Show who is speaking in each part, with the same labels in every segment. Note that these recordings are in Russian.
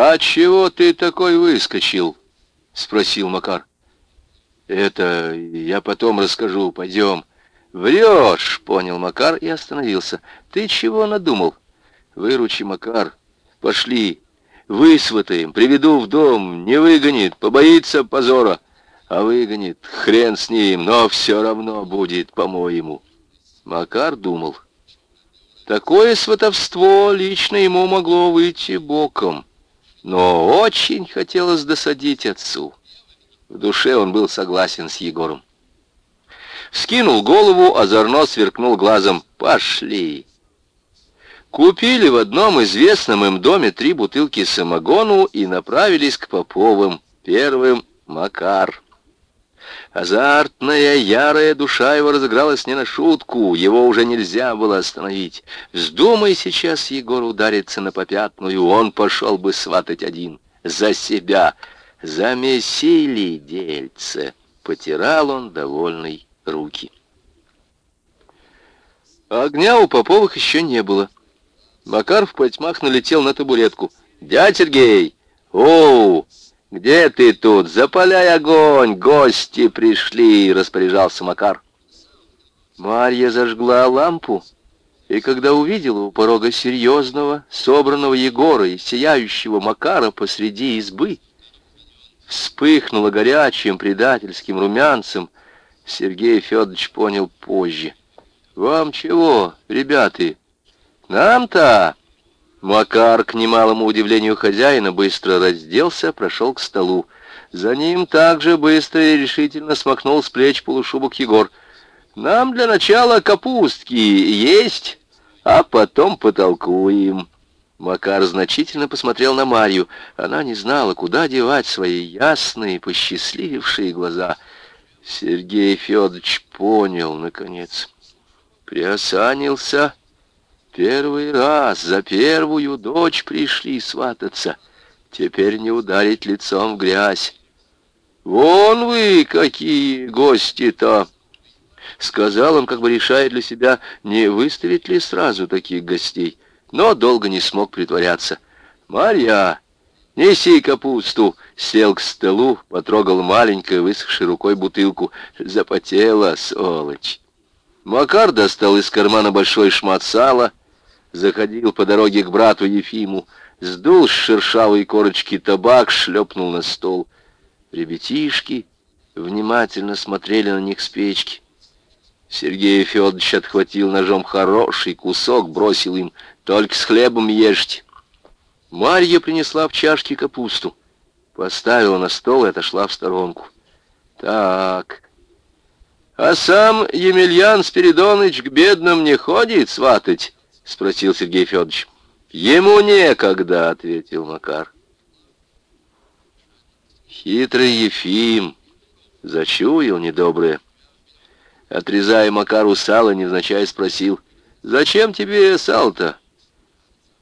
Speaker 1: «А чего ты такой выскочил?» — спросил Макар. «Это я потом расскажу, пойдем». «Врешь!» — понял Макар и остановился. «Ты чего надумал?» «Выручи, Макар. Пошли. Высватаем, приведу в дом. Не выгонит, побоится позора. А выгонит, хрен с ним, но все равно будет, по-моему». Макар думал. Такое сватовство лично ему могло выйти боком. Но очень хотелось досадить отцу. В душе он был согласен с Егором. Скинул голову, озорно сверкнул глазом. «Пошли!» Купили в одном известном им доме три бутылки самогону и направились к Поповым. Первым — Макар. Азартная, ярая душа его разыгралась не на шутку, его уже нельзя было остановить. Вздумай сейчас Егор удариться на попятную, он пошел бы сватать один. За себя, за месили дельце, потирал он довольный руки. Огня у Поповых еще не было. Макар в потьмах налетел на табуретку. «Дядь Сергей! Оу! Где ты тут? Запаляй огонь! Гости пришли!» — распоряжался Макар. Марья зажгла лампу, и когда увидела у порога серьезного, собранного Егора и сияющего Макара посреди избы, вспыхнула горячим предательским румянцем, Сергей Федорович понял позже. «Вам чего, ребята? Нам-то...» Макар, к немалому удивлению хозяина, быстро разделся, прошел к столу. За ним также быстро и решительно смахнул с плеч полушубок Егор. «Нам для начала капустки есть, а потом потолкуем». Макар значительно посмотрел на Марью. Она не знала, куда девать свои ясные, посчастливившие глаза — Сергей Федорович понял, наконец. Приосанился. Первый раз за первую дочь пришли свататься. Теперь не ударить лицом в грязь. «Вон вы какие гости-то!» Сказал он, как бы решая для себя, не выставить ли сразу таких гостей. Но долго не смог притворяться. «Марья, неси капусту!» Сел к столу, потрогал маленькой, высохшей рукой бутылку. Запотела, сволочь. Макар достал из кармана большой шмат сала, заходил по дороге к брату Ефиму, сдул с шершавой корочки табак, шлепнул на стол. Ребятишки внимательно смотрели на них с печки. Сергей Федорович отхватил ножом хороший кусок, бросил им. «Только с хлебом ешьте». Марья принесла в чашке капусту поставила на стол и отошла в сторонку. Так. А сам Емельян Спиридоныч к бедным не ходит сватать? Спросил Сергей Федорович. Ему некогда, ответил Макар. Хитрый Ефим зачуял недоброе. Отрезая Макару сало, невзначай спросил, «Зачем тебе сало-то?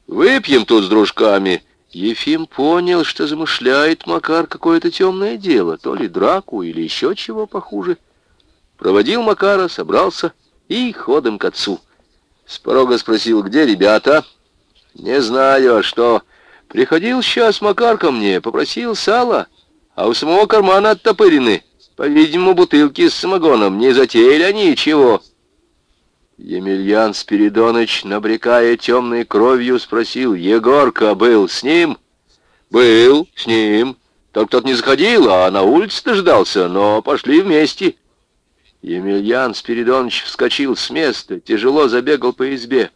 Speaker 1: Выпьем тут с дружками, Ефим понял, что замышляет Макар какое-то темное дело, то ли драку или еще чего похуже. Проводил Макара, собрался и ходом к отцу. С порога спросил, где ребята? Не знаю, а что. Приходил сейчас Макар ко мне, попросил сала, а у самого кармана оттопырены. По-видимому, бутылки с самогоном. Не затеяли они ничего. Емельян Спиридоныч, набрекая темной кровью, спросил, «Егорка был с ним?» «Был с ним. Только тот не заходил, а на улице дождался, но пошли вместе». Емельян Спиридоныч вскочил с места, тяжело забегал по избе.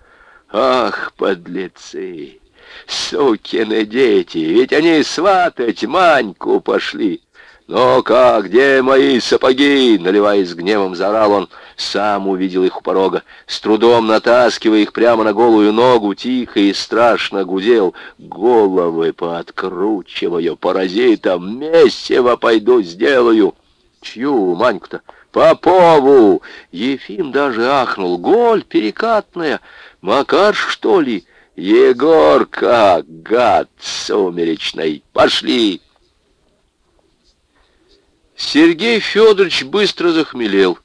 Speaker 1: «Ах, подлецы! Сукины дети! Ведь они сватать Маньку пошли!» «Ну как, где мои сапоги?» — наливаясь гневом, заорал он. Сам увидел их у порога. С трудом натаскивая их прямо на голую ногу, тихо и страшно гудел. «Головы пооткручиваю, паразитам, месиво пойду сделаю!» «Чью, Маньку-то?» «Попову!» Ефим даже ахнул. «Голь перекатная! Макар, что ли?» «Егорка, гад сумеречный! Пошли!» Сергей Федорович быстро захмелел.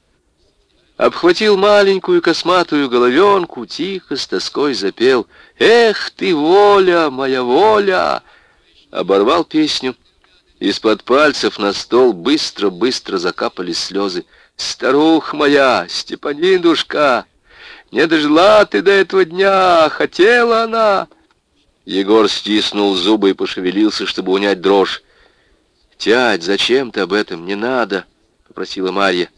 Speaker 1: Обхватил маленькую косматую головенку, тихо с тоской запел. «Эх ты, воля, моя воля!» оборвал песню. Из-под пальцев на стол быстро-быстро закапали слезы. «Старух моя, Степанидушка, не дожила ты до этого дня, хотела она!» Егор стиснул зубы и пошевелился, чтобы унять дрожь. «Тядь, зачем ты об этом? Не надо!» — попросила Марья.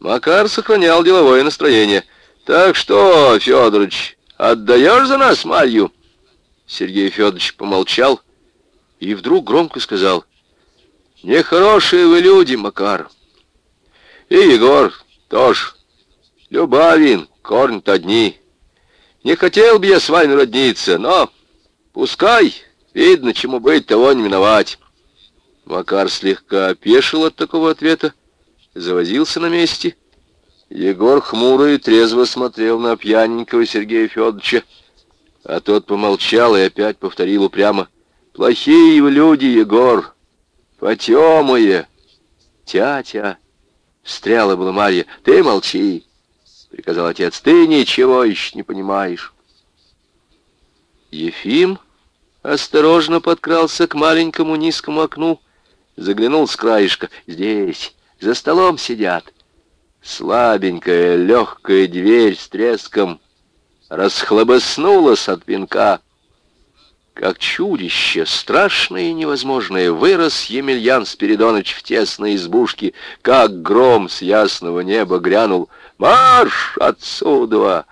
Speaker 1: Макар сохранял деловое настроение. «Так что, Федорович, отдаешь за нас Марью?» Сергей Федорович помолчал и вдруг громко сказал. «Нехорошие вы люди, Макар. И Егор тоже. Любавин, корни-то одни. Не хотел бы я с вами родниться, но пускай, видно, чему быть, того не миновать». Макар слегка опешил от такого ответа, завозился на месте. Егор хмуро и трезво смотрел на пьяненького Сергея Федоровича, а тот помолчал и опять повторил упрямо. «Плохие вы люди, Егор, потемые!» «Тятя!» — встряла была Марья. «Ты молчи!» — приказал отец. «Ты ничего еще не понимаешь!» Ефим осторожно подкрался к маленькому низкому окну, Заглянул с краешка. Здесь, за столом сидят. Слабенькая, легкая дверь с треском расхлобоснулась от пинка. Как чудище, страшное и невозможное, вырос Емельян Спиридоныч в тесной избушке, как гром с ясного неба грянул. «Марш отсюда!»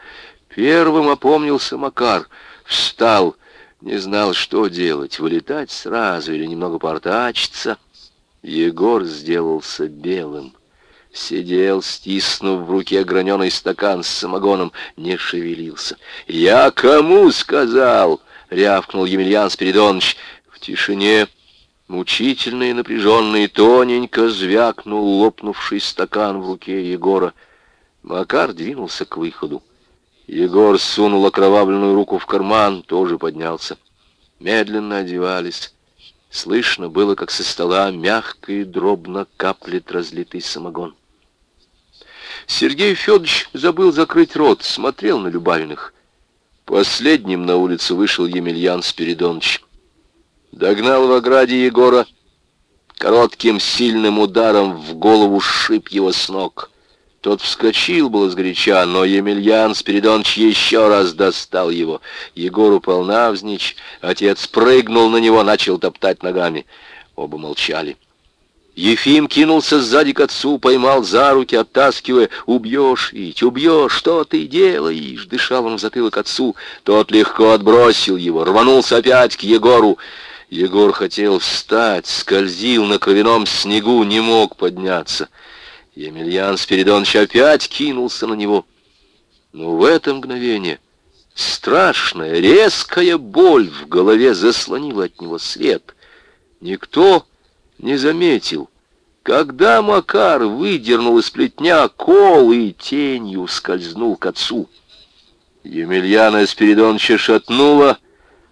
Speaker 1: Первым опомнился Макар, встал, не знал, что делать, вылетать сразу или немного портачиться — Егор сделался белым. Сидел, стиснув в руке граненый стакан с самогоном, не шевелился. «Я кому сказал?» — рявкнул Емельян Спиридонович. В тишине, мучительный и напряженный, тоненько звякнул лопнувший стакан в руке Егора. Макар двинулся к выходу. Егор сунул окровавленную руку в карман, тоже поднялся. Медленно одевались. Слышно было, как со стола мягко и дробно каплет разлитый самогон. Сергей Федорович забыл закрыть рот, смотрел на Любавиных. Последним на улицу вышел Емельян Спиридонович. Догнал в ограде Егора, коротким сильным ударом в голову шип его с ног — тот вскочил было сгоряча, но Емельян Спиридонович еще раз достал его. Егор упал навзничь, отец прыгнул на него, начал топтать ногами. Оба молчали. Ефим кинулся сзади к отцу, поймал за руки, оттаскивая. «Убьешь, Ить, убьешь, что ты делаешь?» Дышал он в затылок отцу. Тот легко отбросил его, рванулся опять к Егору. Егор хотел встать, скользил на кровяном снегу, не мог подняться. Емельян Спиридонович опять кинулся на него. Но в это мгновение страшная, резкая боль в голове заслонила от него свет. Никто не заметил, когда Макар выдернул из плетня кол и тенью скользнул к отцу. Емельяна Спиридоновича шатнуло,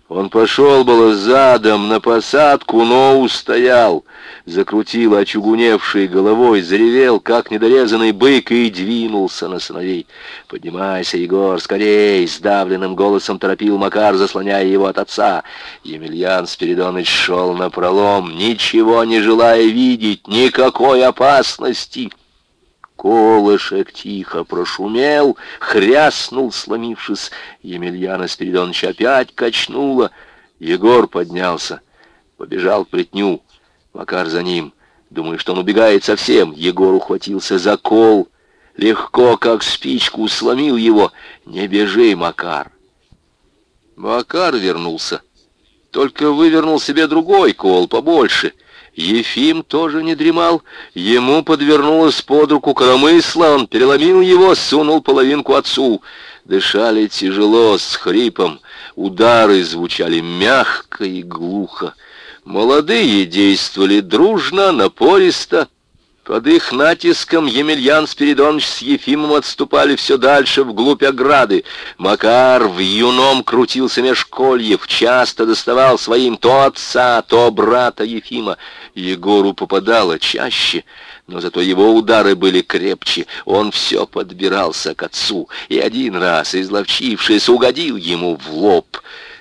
Speaker 1: он пошел было задом на посадку, но устоял, закрутил очугуневшей головой, заревел, как недорезанный бык, и двинулся на сыновей. «Поднимайся, Егор, скорей!» — сдавленным голосом торопил Макар, заслоняя его от отца. Емельян Спиридоныч шел на пролом, ничего не желая видеть, никакой опасности. Колышек тихо прошумел, хряснул, сломившись. Емельяна Спиридоновича опять качнуло. Егор поднялся, побежал к плетню. Макар за ним. Думаю, что он убегает совсем. Егор ухватился за кол. Легко, как спичку, сломил его. «Не бежи, Макар!» Макар вернулся. Только вывернул себе другой кол побольше — Ефим тоже не дремал. Ему подвернулась под руку коромысла, он переломил его, сунул половинку отцу. Дышали тяжело, с хрипом. Удары звучали мягко и глухо. Молодые действовали дружно, напористо. Под их натиском Емельян Спиридонович с Ефимом отступали все дальше вглубь ограды. Макар в юном крутился меж кольев, часто доставал своим то отца, то брата Ефима. Егору попадало чаще, но зато его удары были крепче. Он все подбирался к отцу, и один раз, изловчившись, угодил ему в лоб.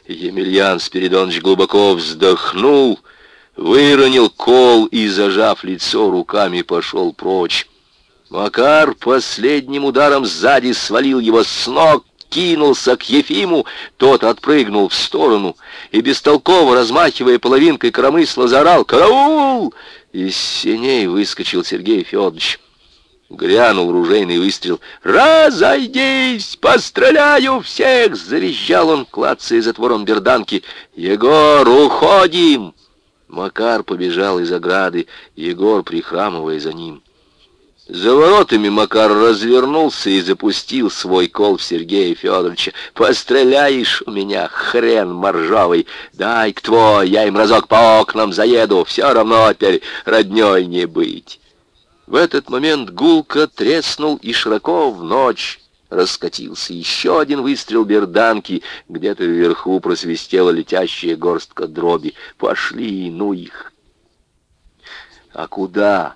Speaker 1: Емельян Спиридонович глубоко вздохнул — выронил кол и, зажав лицо руками, пошел прочь. Макар последним ударом сзади свалил его с ног, кинулся к Ефиму, тот отпрыгнул в сторону и, бестолково размахивая половинкой коромысла, заорал «Караул!» Из синей выскочил Сергей Федорович. Грянул ружейный выстрел. «Разойдись! Постреляю всех!» — завизжал он, клацая затвором берданки. «Егор, уходим!» Макар побежал из ограды, Егор, прихрамывая за ним. За воротами Макар развернулся и запустил свой кол в Сергея Федоровича. «Постреляешь у меня, хрен моржовый! Дай-ка твой, я им разок по окнам заеду, все равно теперь родней не быть!» В этот момент гулко треснул и широко в ночь раскатился еще один выстрел берданки. Где-то вверху просвистела летящая горстка дроби. Пошли, ну их! А куда?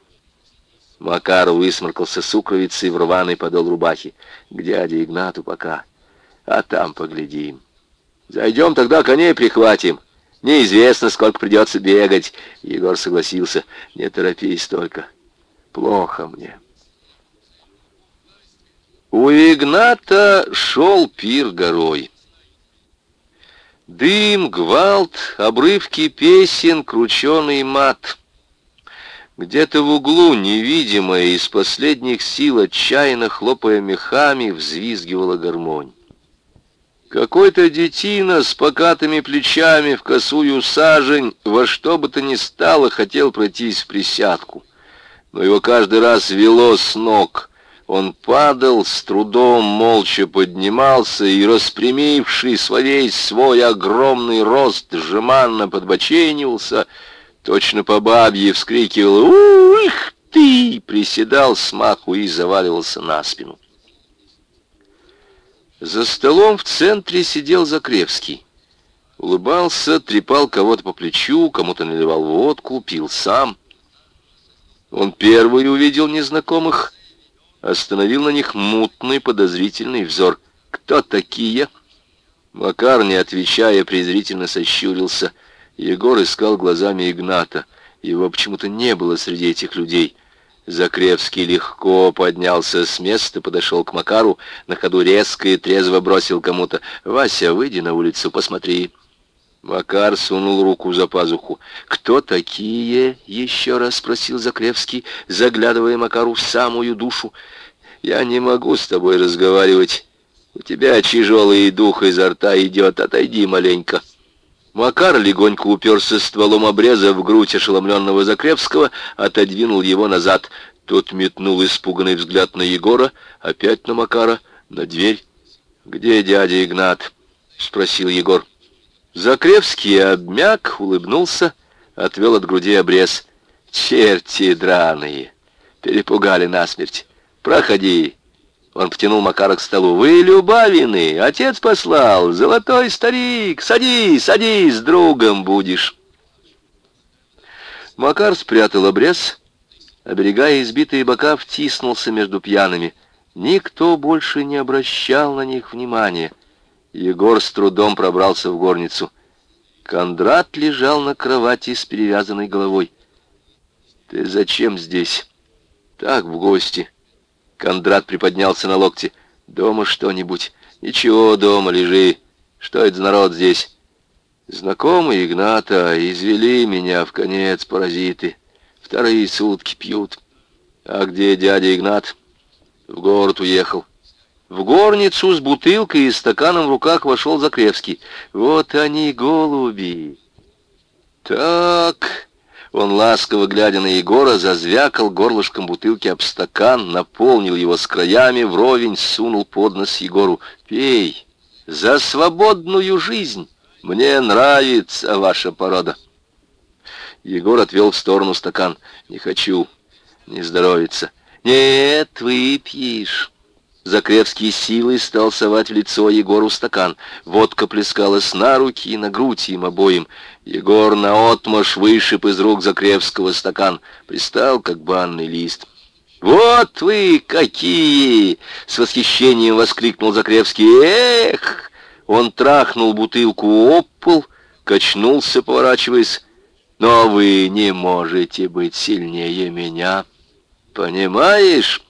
Speaker 1: Макар высморкался сукровицей в рваный подол рубахи. К дяде Игнату пока. А там поглядим. Зайдем тогда коней прихватим. Неизвестно, сколько придется бегать. Егор согласился. Не торопись только. Плохо мне. У Игната шел пир горой. Дым, гвалт, обрывки песен, крученый мат. Где-то в углу, невидимая, из последних сил, отчаянно хлопая мехами, взвизгивала гармонь. Какой-то детина с покатыми плечами в косую сажень во что бы то ни стало хотел пройтись в присядку но его каждый раз вело с ног. Он падал, с трудом молча поднимался и, распрямившись во весь свой огромный рост, жеманно подбоченивался, точно по бабье вскрикивал «Ух ты!» приседал с маху и заваливался на спину. За столом в центре сидел Закревский. Улыбался, трепал кого-то по плечу, кому-то наливал водку, пил сам — он первый увидел незнакомых, остановил на них мутный подозрительный взор. «Кто такие?» Макар, не отвечая, презрительно сощурился. Егор искал глазами Игната. Его почему-то не было среди этих людей. Закревский легко поднялся с места, подошел к Макару, на ходу резко и трезво бросил кому-то. «Вася, выйди на улицу, посмотри». Макар сунул руку за пазуху. «Кто такие?» — еще раз спросил Заклевский, заглядывая Макару в самую душу. «Я не могу с тобой разговаривать. У тебя тяжелый дух изо рта идет. Отойди маленько». Макар легонько уперся стволом обреза в грудь ошеломленного Закревского, отодвинул его назад. Тот метнул испуганный взгляд на Егора, опять на Макара, на дверь. «Где дядя Игнат?» — спросил Егор. Закревский обмяк, улыбнулся, отвел от груди обрез. «Черти драные! Перепугали насмерть! Проходи!» Он потянул Макара к столу. «Вы Любавины! Отец послал! Золотой старик! Садись, садись, другом будешь!» Макар спрятал обрез, оберегая избитые бока, втиснулся между пьяными. Никто больше не обращал на них внимания. Егор с трудом пробрался в горницу. Кондрат лежал на кровати с перевязанной головой. «Ты зачем здесь?» «Так, в гости». Кондрат приподнялся на локте. «Дома что-нибудь?» «Ничего, дома лежи. Что это за народ здесь?» «Знакомые Игната извели меня в конец паразиты. Вторые сутки пьют. А где дядя Игнат?» «В город уехал». В горницу с бутылкой и стаканом в руках вошел Закревский. «Вот они, голуби!» «Так...» Он, ласково глядя на Егора, зазвякал горлышком бутылки об стакан, наполнил его с краями, вровень сунул под нос Егору. «Пей! За свободную жизнь! Мне нравится ваша порода!» Егор отвел в сторону стакан. «Не хочу, не здоровится». «Нет, выпьешь!» Закревский силой стал совать в лицо Егору стакан. Водка плескалась на руки и на грудь им обоим. Егор наотмашь вышиб из рук Закревского стакан. Пристал, как банный лист. «Вот вы какие!» — с восхищением воскликнул Закревский. «Эх!» Он трахнул бутылку об пол, качнулся, поворачиваясь. но вы не можете быть сильнее меня. Понимаешь?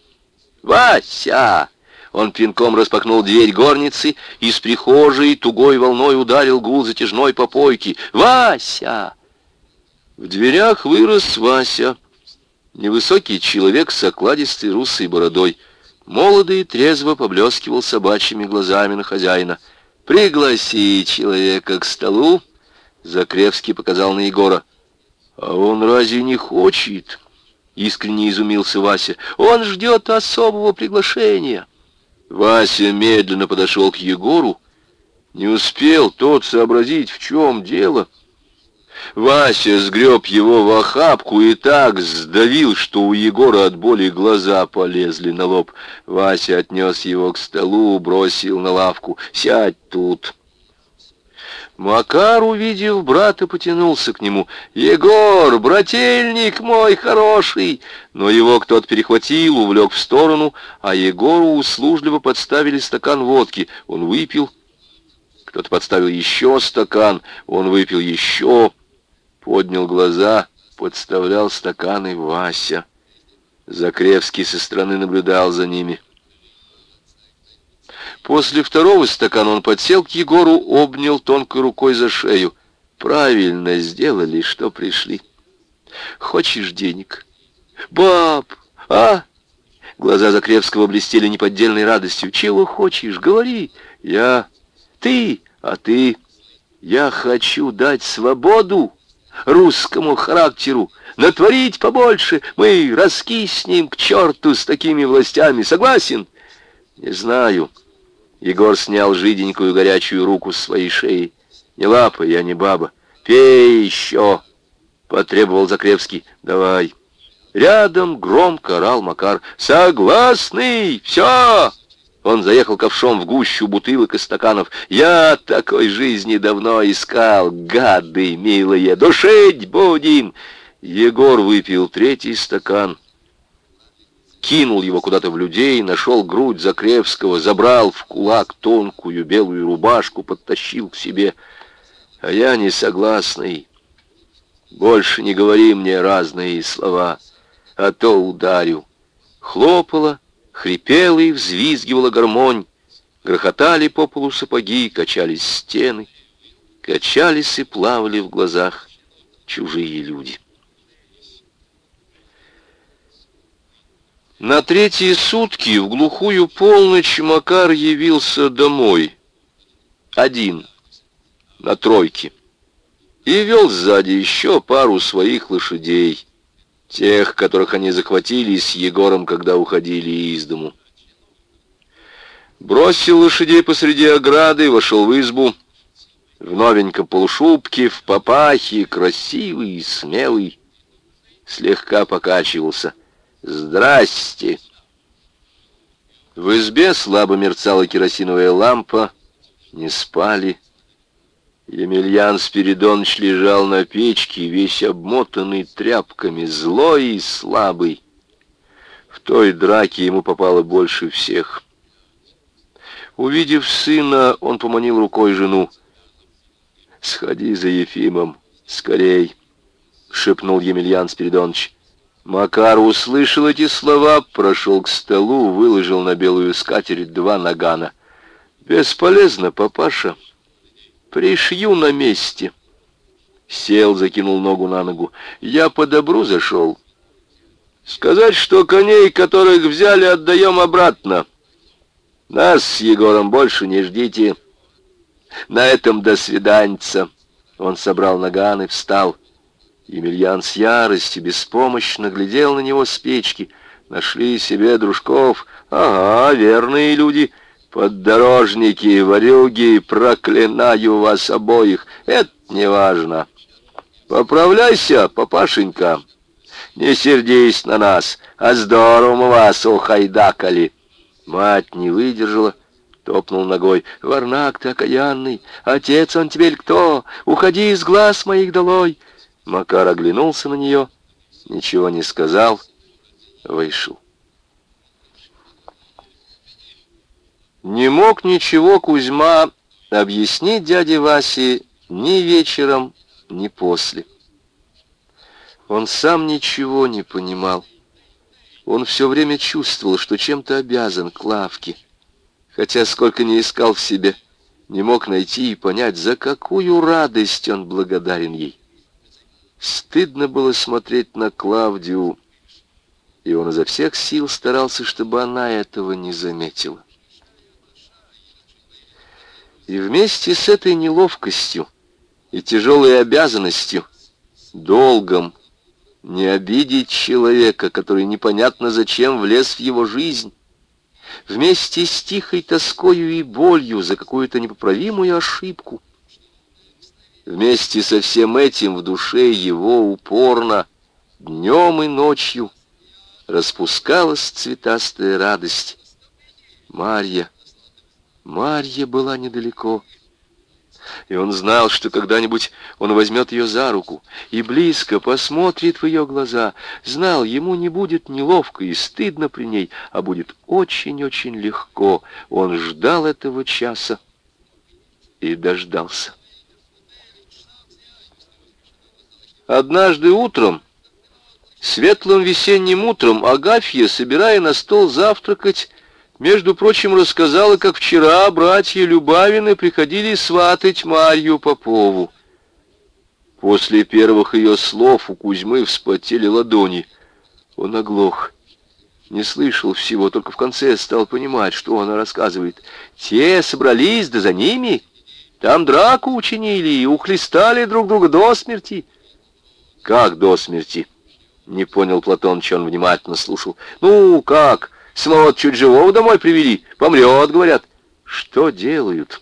Speaker 1: Вася!» Он пинком распахнул дверь горницы, и с прихожей тугой волной ударил гул затяжной попойки. «Вася!» В дверях вырос Вася, невысокий человек с окладистой русой бородой. Молодый трезво поблескивал собачьими глазами на хозяина. «Пригласи человека к столу!» Закревский показал на Егора. «А он разве не хочет?» Искренне изумился Вася. «Он ждет особого приглашения!» Вася медленно подошел к Егору. Не успел тот сообразить, в чем дело. Вася сгреб его в охапку и так сдавил, что у Егора от боли глаза полезли на лоб. Вася отнес его к столу, бросил на лавку. «Сядь тут!» Макар, увидев брата, потянулся к нему. «Егор, брательник мой хороший!» Но его кто-то перехватил, увлек в сторону, а Егору услужливо подставили стакан водки. Он выпил. Кто-то подставил еще стакан, он выпил еще. Поднял глаза, подставлял стаканы Вася. Закревский со стороны наблюдал за ними. После второго стакана он подсел к Егору, обнял тонкой рукой за шею. Правильно сделали, что пришли. Хочешь денег? Баб, а? Глаза Закревского блестели неподдельной радостью. Чего хочешь? Говори. Я. Ты. А ты. Я хочу дать свободу русскому характеру, натворить побольше. Мы раскиснем к черту с такими властями. Согласен? Не знаю. Егор снял жиденькую горячую руку с своей шеи. «Не лапа, я не баба. Пей еще!» — потребовал Закревский. «Давай». Рядом громко орал Макар. «Согласный! Все!» Он заехал ковшом в гущу бутылок и стаканов. «Я такой жизни давно искал, гады милые! Душить будем!» Егор выпил третий стакан кинул его куда-то в людей, нашел грудь Закревского, забрал в кулак тонкую белую рубашку, подтащил к себе. А я не согласный. Больше не говори мне разные слова, а то ударю. Хлопала, хрипела и взвизгивала гармонь. Грохотали по полу сапоги, качались стены. Качались и плавали в глазах чужие люди. На третьи сутки в глухую полночь Макар явился домой. Один, на тройке. И вел сзади еще пару своих лошадей, тех, которых они захватили с Егором, когда уходили из дому. Бросил лошадей посреди ограды, вошел в избу, в новеньком полушубке, в папахе, красивый и смелый, слегка покачивался — «Здрасте!» В избе слабо мерцала керосиновая лампа, не спали. Емельян Спиридонович лежал на печке, весь обмотанный тряпками, злой и слабый. В той драке ему попало больше всех. Увидев сына, он поманил рукой жену. «Сходи за Ефимом, скорей!» — шепнул Емельян Спиридонович. Макар услышал эти слова, прошел к столу, выложил на белую скатерть два нагана. «Бесполезно, папаша. Пришью на месте». Сел, закинул ногу на ногу. «Я по добру зашел. Сказать, что коней, которых взяли, отдаем обратно. Нас с Егором больше не ждите. На этом до свиданьца». Он собрал наганы, встал. Емельян с яростью беспомощно глядел на него с печки. Нашли себе дружков. Ага, верные люди. Поддорожники, ворюги, проклинаю вас обоих. Это не важно. Поправляйся, папашенька. Не сердись на нас, а здорово мы вас ухайдакали. Мать не выдержала, топнул ногой. Варнак ты окаянный, отец он теперь кто? Уходи из глаз моих долой. Макар оглянулся на нее, ничего не сказал, вышел. Не мог ничего Кузьма объяснить дяде Васе ни вечером, ни после. Он сам ничего не понимал. Он все время чувствовал, что чем-то обязан Клавке, хотя сколько не искал в себе, не мог найти и понять, за какую радость он благодарен ей. Стыдно было смотреть на Клавдию, и он изо всех сил старался, чтобы она этого не заметила. И вместе с этой неловкостью и тяжелой обязанностью, долгом, не обидеть человека, который непонятно зачем влез в его жизнь, вместе с тихой тоскою и болью за какую-то непоправимую ошибку. Вместе со всем этим в душе его упорно, днем и ночью, распускалась цветастая радость. Марья, Марья была недалеко. И он знал, что когда-нибудь он возьмет ее за руку и близко посмотрит в ее глаза. Знал, ему не будет неловко и стыдно при ней, а будет очень-очень легко. Он ждал этого часа и дождался. Однажды утром, светлым весенним утром, Агафья, собирая на стол завтракать, между прочим, рассказала, как вчера братья Любавины приходили сватать Марью Попову. После первых ее слов у Кузьмы вспотели ладони. Он оглох. Не слышал всего, только в конце стал понимать, что она рассказывает. Те собрались, да за ними. Там драку учинили и ухлестали друг друга до смерти. Как до смерти? Не понял Платон, что он внимательно слушал. Ну, как? Самого чуть живого домой привели. Помрет, говорят. Что делают?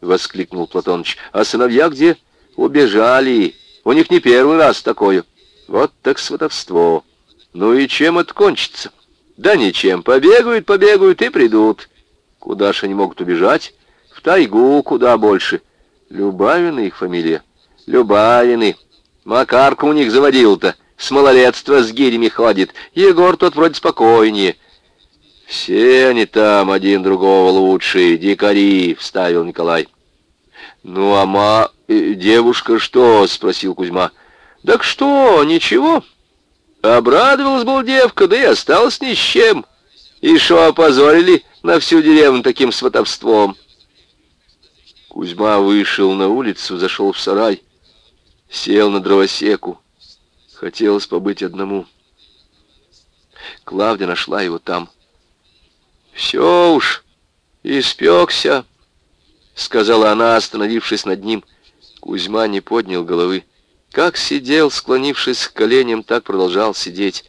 Speaker 1: Воскликнул Платоныч. А сыновья где? Убежали. У них не первый раз такое. Вот так сватовство. Ну и чем это кончится? Да ничем. Побегают, побегают и придут. Куда ж они могут убежать? В тайгу куда больше. Любавины их фамилия. Любавины. Макарка у них заводил-то. С малолетства с гирями ходит. Егор тот вроде спокойнее. «Все они там, один другого лучше, дикари», — вставил Николай. «Ну, а ма... Э, девушка что?» — спросил Кузьма. «Так что, ничего. Обрадовалась был девка, да и осталась ни с чем. И что опозорили на всю деревню таким сватовством?» Кузьма вышел на улицу, зашел в сарай, сел на дровосеку. Хотелось побыть одному. Клавдия нашла его там. «Все уж, испекся», — сказала она, остановившись над ним. Кузьма не поднял головы. Как сидел, склонившись к коленям, так продолжал сидеть.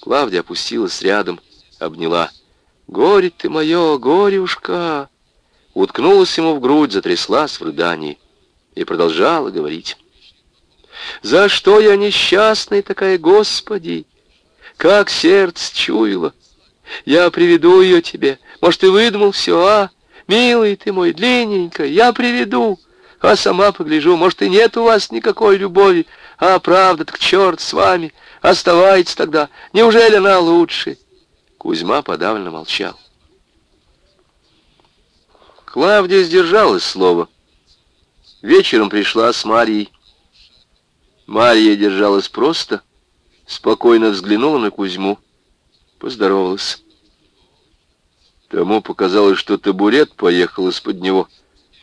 Speaker 1: Клавдия опустилась рядом, обняла. «Горе ты мое, горюшка!» Уткнулась ему в грудь, затряслась в рыдании и продолжала говорить. «За что я несчастная такая, Господи? Как сердце чуяло! Я приведу ее тебе. Может, ты выдумал все, а? Милый ты мой, длинненько, я приведу. А сама погляжу, может, и нет у вас никакой любови. А правда, так черт с вами. Оставайтесь тогда. Неужели она лучше? Кузьма подавленно молчал. Клавдия сдержалась слова. Вечером пришла с Марьей. Марья держалась просто, спокойно взглянула на Кузьму, поздоровалась. Тому показалось, что табурет поехал из-под него.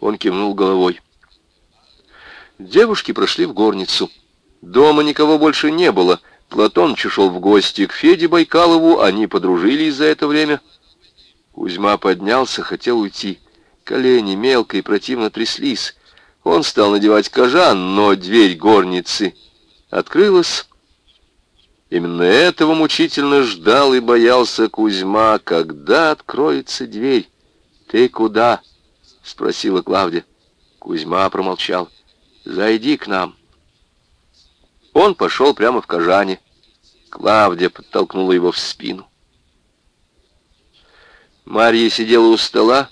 Speaker 1: Он кивнул головой. Девушки прошли в горницу. Дома никого больше не было. Платон ушел в гости к Феде Байкалову, они подружились за это время. Кузьма поднялся, хотел уйти. Колени мелко и противно тряслись. Он стал надевать кожан, но дверь горницы открылась, Именно этого мучительно ждал и боялся Кузьма, когда откроется дверь. «Ты куда?» — спросила Клавдия. Кузьма промолчал. «Зайди к нам». Он пошел прямо в кожане. Клавдия подтолкнула его в спину. Марья сидела у стола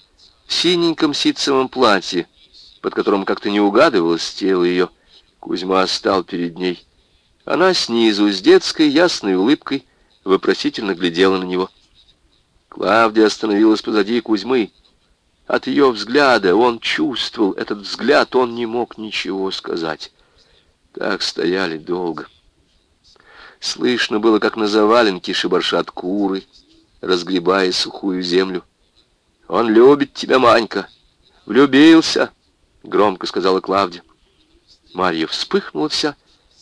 Speaker 1: в синеньком ситцевом платье, под которым как-то не угадывалось тело ее. Кузьма стал перед ней. Она снизу, с детской ясной улыбкой, вопросительно глядела на него. Клавдия остановилась позади Кузьмы. От ее взгляда он чувствовал этот взгляд, он не мог ничего сказать. Так стояли долго. Слышно было, как на заваленке шибаршат куры, разгребая сухую землю. «Он любит тебя, Манька! Влюбился!» — громко сказала Клавдия. Марья вспыхнула вся,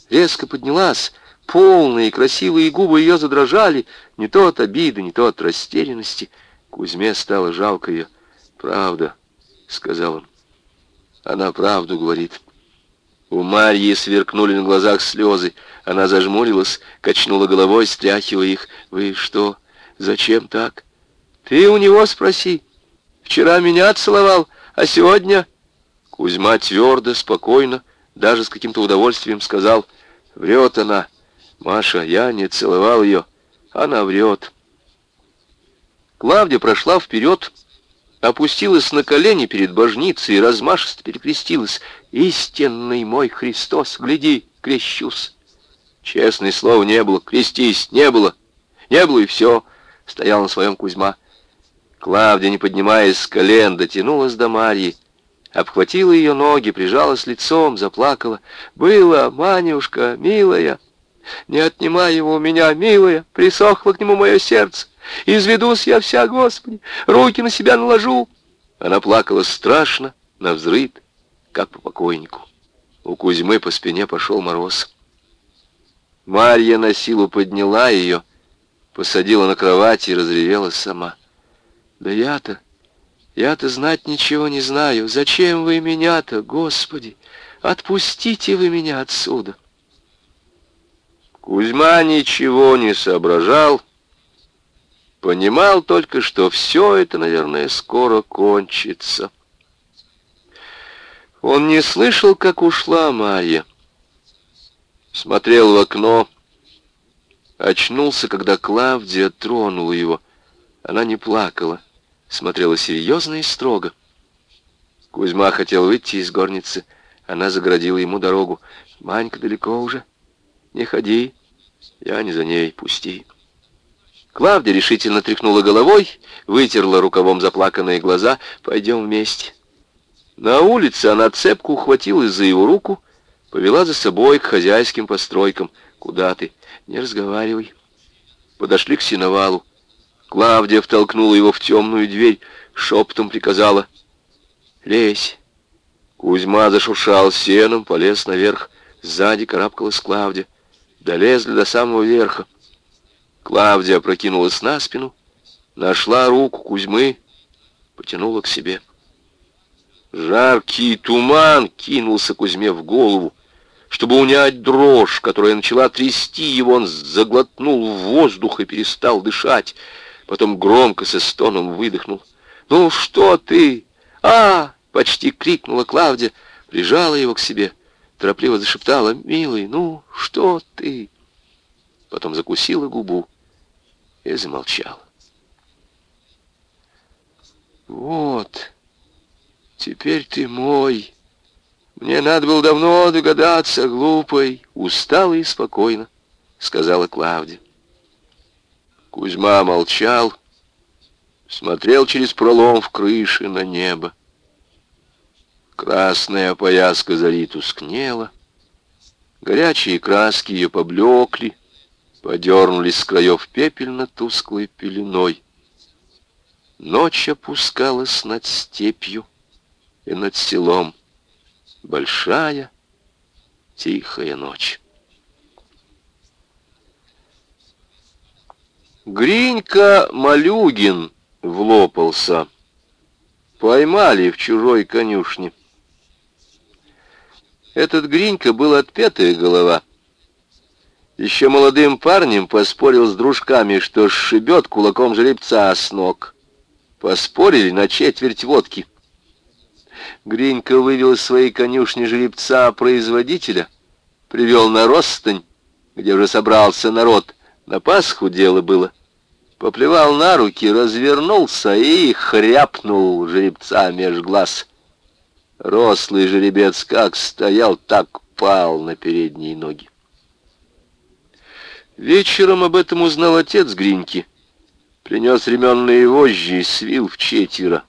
Speaker 1: резко поднялась, полные красивые губы ее задрожали, не то от обиды, не то от растерянности. Кузьме стало жалко ее. «Правда», — сказал он. «Она правду говорит». У Марьи сверкнули на глазах слезы. Она зажмурилась, качнула головой, стряхивая их. «Вы что? Зачем так?» «Ты у него спроси. Вчера меня целовал, а сегодня...» Кузьма твердо, спокойно, даже с каким-то удовольствием сказал. «Врет она. Маша, я не целовал ее. Она врет». Клавдия прошла вперед, опустилась на колени перед божницей и размашисто перекрестилась. «Истинный мой Христос, гляди, крещусь!» Честное слово, не было. Крестись, не было. Не было и все. Стоял на своем Кузьма. Клавдия, не поднимаясь с колен, дотянулась до Марьи, обхватила ее ноги, прижалась лицом, заплакала. «Было, Манюшка, милая, не отнимай его у меня, милая, присохло к нему мое сердце. Изведусь я вся, Господи, руки на себя наложу». Она плакала страшно, навзрыд, как по покойнику. У Кузьмы по спине пошел мороз. Марья на силу подняла ее, посадила на кровать и разревелась сама. «Да я-то, я-то знать ничего не знаю. Зачем вы меня-то, Господи? Отпустите вы меня отсюда!» Кузьма ничего не соображал, понимал только, что все это, наверное, скоро кончится. Он не слышал, как ушла Марья смотрел в окно, очнулся, когда Клавдия тронула его. Она не плакала, смотрела серьезно и строго. Кузьма хотел выйти из горницы, она загородила ему дорогу. «Манька далеко уже? Не ходи, я не за ней, пусти». Клавдия решительно тряхнула головой, вытерла рукавом заплаканные глаза. «Пойдем вместе». На улице она цепку ухватилась за его руку, Повела за собой к хозяйским постройкам. «Куда ты? Не разговаривай». Подошли к сеновалу. Клавдия втолкнула его в темную дверь, шепотом приказала. «Лезь». Кузьма зашуршал сеном, полез наверх. Сзади карабкалась Клавдия. Долезли до самого верха. Клавдия прокинулась на спину, нашла руку Кузьмы, потянула к себе. Жаркий туман кинулся Кузьме в голову. Чтобы унять дрожь, которая начала трясти его, он заглотнул воздух и перестал дышать. Потом громко со стоном выдохнул. «Ну что ты? А!» — почти крикнула Клавдия, прижала его к себе, торопливо зашептала. «Милый, ну что ты?» Потом закусила губу и замолчала. «Вот, теперь ты мой!» Мне надо было давно догадаться, глупой, устала и спокойно, сказала Клавдия. Кузьма молчал, смотрел через пролом в крыше на небо. Красная пояска зари тускнела, горячие краски ее поблекли, подернулись с краев пепельно-тусклой пеленой. Ночь опускалась над степью и над селом большая тихая ночь. Гринька Малюгин влопался. Поймали в чужой конюшне. Этот Гринька был отпетая голова. Еще молодым парнем поспорил с дружками, что сшибет кулаком жеребца с ног. Поспорили на четверть водки. Гринька вывел из своей конюшни жеребца-производителя, привел на Ростань, где уже собрался народ. На Пасху дело было. Поплевал на руки, развернулся и хряпнул жеребца меж глаз. Рослый жеребец как стоял, так пал на передние ноги. Вечером об этом узнал отец Гриньки. Принес ременные вожжи и свил в четверо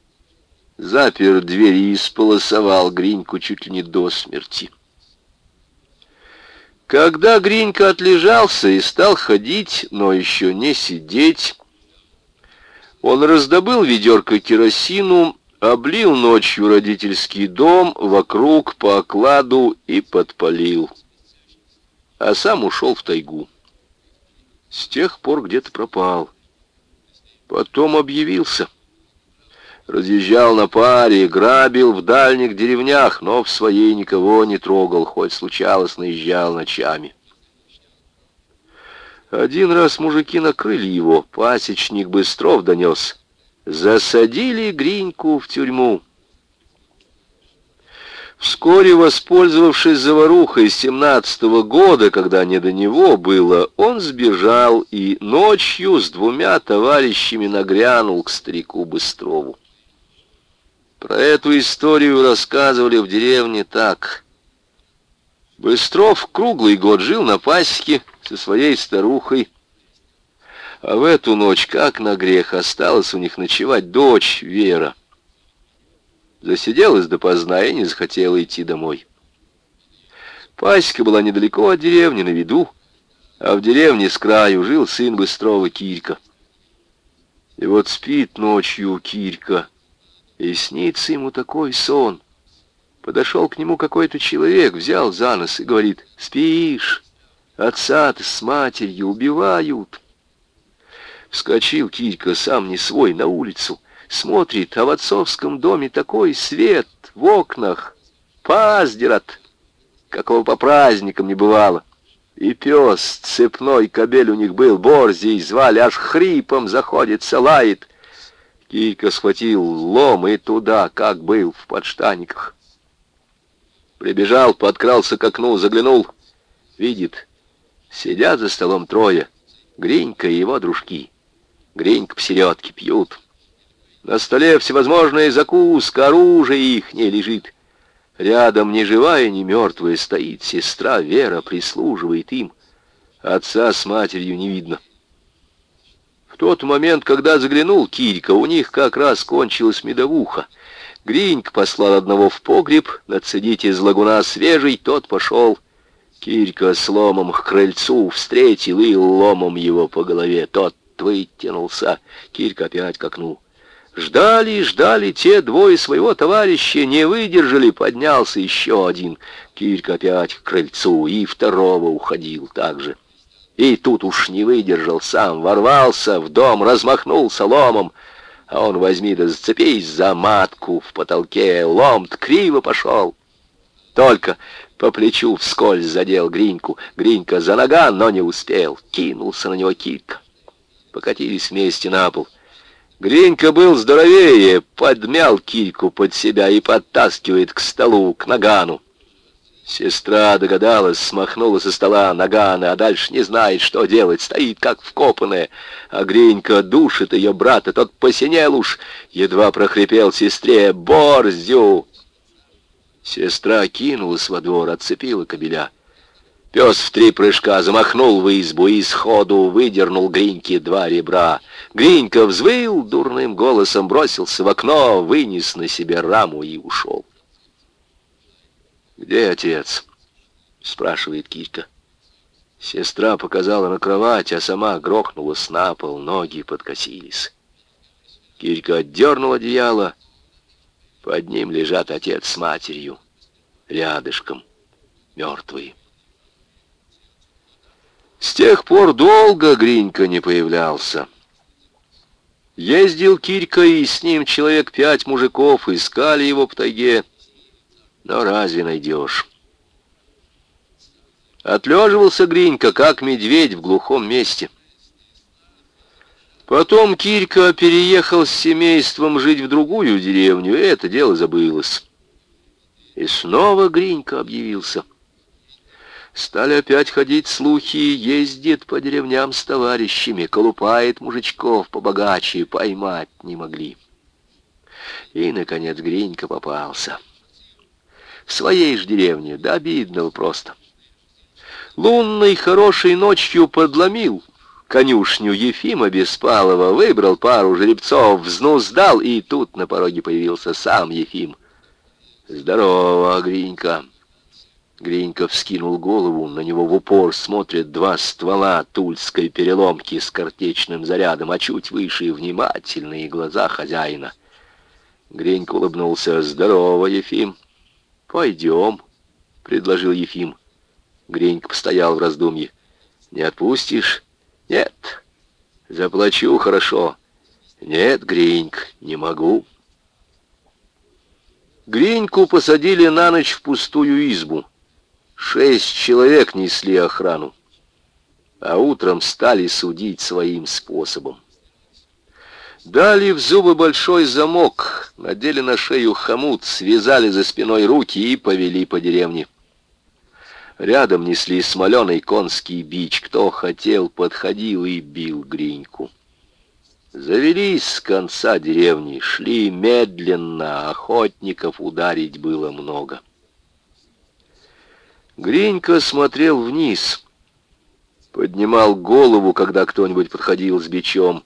Speaker 1: запер дверь и исполосовал Гриньку чуть ли не до смерти. Когда Гринька отлежался и стал ходить, но еще не сидеть, он раздобыл ведерко керосину, облил ночью родительский дом вокруг по окладу и подпалил. А сам ушел в тайгу. С тех пор где-то пропал. Потом объявился. Разъезжал на паре, грабил в дальних деревнях, но в своей никого не трогал, хоть случалось наезжал ночами. Один раз мужики накрыли его, пасечник Быстров донес. Засадили Гриньку в тюрьму. Вскоре, воспользовавшись заварухой семнадцатого года, когда не до него было, он сбежал и ночью с двумя товарищами нагрянул к старику Быстрову. Про эту историю рассказывали в деревне так. Быстров круглый год жил на пасеке со своей старухой, а в эту ночь, как на грех, осталась у них ночевать дочь Вера. Засиделась допоздна и не захотела идти домой. Пасека была недалеко от деревни, на виду, а в деревне с краю жил сын Быстрова Кирька. И вот спит ночью Кирька, и снится ему такой сон. Подошел к нему какой-то человек, взял за нос и говорит, «Спишь? Отца-то с матерью убивают». Вскочил Кирька, сам не свой, на улицу. Смотрит, а в отцовском доме такой свет в окнах. Паздерат, какого по праздникам не бывало. И пес, цепной кобель у них был, Борзий, звали, аж хрипом заходится, лает. Кийка схватил лом и туда, как был, в подштаниках. Прибежал, подкрался к окну, заглянул. Видит, сидят за столом трое. Гринька и его дружки. Гринька посередке пьют. На столе всевозможная закуска, оружие их не лежит. Рядом ни живая, ни мертвая стоит сестра Вера, прислуживает им. Отца с матерью не видно. Тот момент, когда заглянул Кирька, у них как раз кончилась медовуха. Гриньк послал одного в погреб, нацедить из лагуна свежий, тот пошел. Кирька с ломом к крыльцу встретил и ломом его по голове. Тот вытянулся. Кирька опять к окну. Ждали, ждали те двое своего товарища, не выдержали, поднялся еще один. Кирька опять к крыльцу и второго уходил также. И тут уж не выдержал сам, ворвался в дом, размахнулся ломом. А он возьми да зацепись за матку в потолке, лом-то криво пошел. Только по плечу вскользь задел Гриньку. Гринька за нога, но не успел. Кинулся на него Кирка. Покатились вместе на пол. Гринька был здоровее, подмял Кирьку под себя и подтаскивает к столу, к нагану. Сестра догадалась, смахнула со стола нагана, а дальше не знает, что делать, стоит как вкопанная. А Гринька душит ее брата, тот посинел уж, едва прохрипел сестре «Борзю!». Сестра кинулась во двор, отцепила кобеля. Пес в три прыжка замахнул в избу и сходу выдернул Гриньке два ребра. Гринька взвыл дурным голосом, бросился в окно, вынес на себе раму и ушел. «Где отец?» — спрашивает Кирка. Сестра показала на кровать, а сама грохнулась на пол, ноги подкосились. Кирка отдернул одеяло. Под ним лежат отец с матерью, рядышком, мертвые. С тех пор долго Гринька не появлялся. Ездил Кирька, и с ним человек пять мужиков искали его по тайге. Но разве найдешь? Отлеживался Гринька, как медведь в глухом месте. Потом Кирька переехал с семейством жить в другую деревню, и это дело забылось. И снова Гринька объявился. Стали опять ходить слухи, ездит по деревням с товарищами, колупает мужичков побогаче, поймать не могли. И, наконец, Гринька попался в своей же деревне, да обидного просто. Лунной хорошей ночью подломил конюшню Ефима Беспалова, выбрал пару жеребцов, взнуздал, и тут на пороге появился сам Ефим. «Здорово, Гринька!» Гриньков скинул голову, на него в упор смотрят два ствола тульской переломки с картечным зарядом, а чуть выше внимательные глаза хозяина. Гринька улыбнулся. «Здорово, Ефим!» «Пойдем», — предложил Ефим. Гринька постоял в раздумье. «Не отпустишь?» «Нет». «Заплачу хорошо». «Нет, Гриньк, не могу». Гриньку посадили на ночь в пустую избу. Шесть человек несли охрану, а утром стали судить своим способом. Дали в зубы большой замок, надели на шею хомут, связали за спиной руки и повели по деревне. Рядом несли смоленый конский бич. Кто хотел, подходил и бил гриньку. Завелись с конца деревни, шли медленно, охотников ударить было много. Гринька смотрел вниз, поднимал голову, когда кто-нибудь подходил с бичом.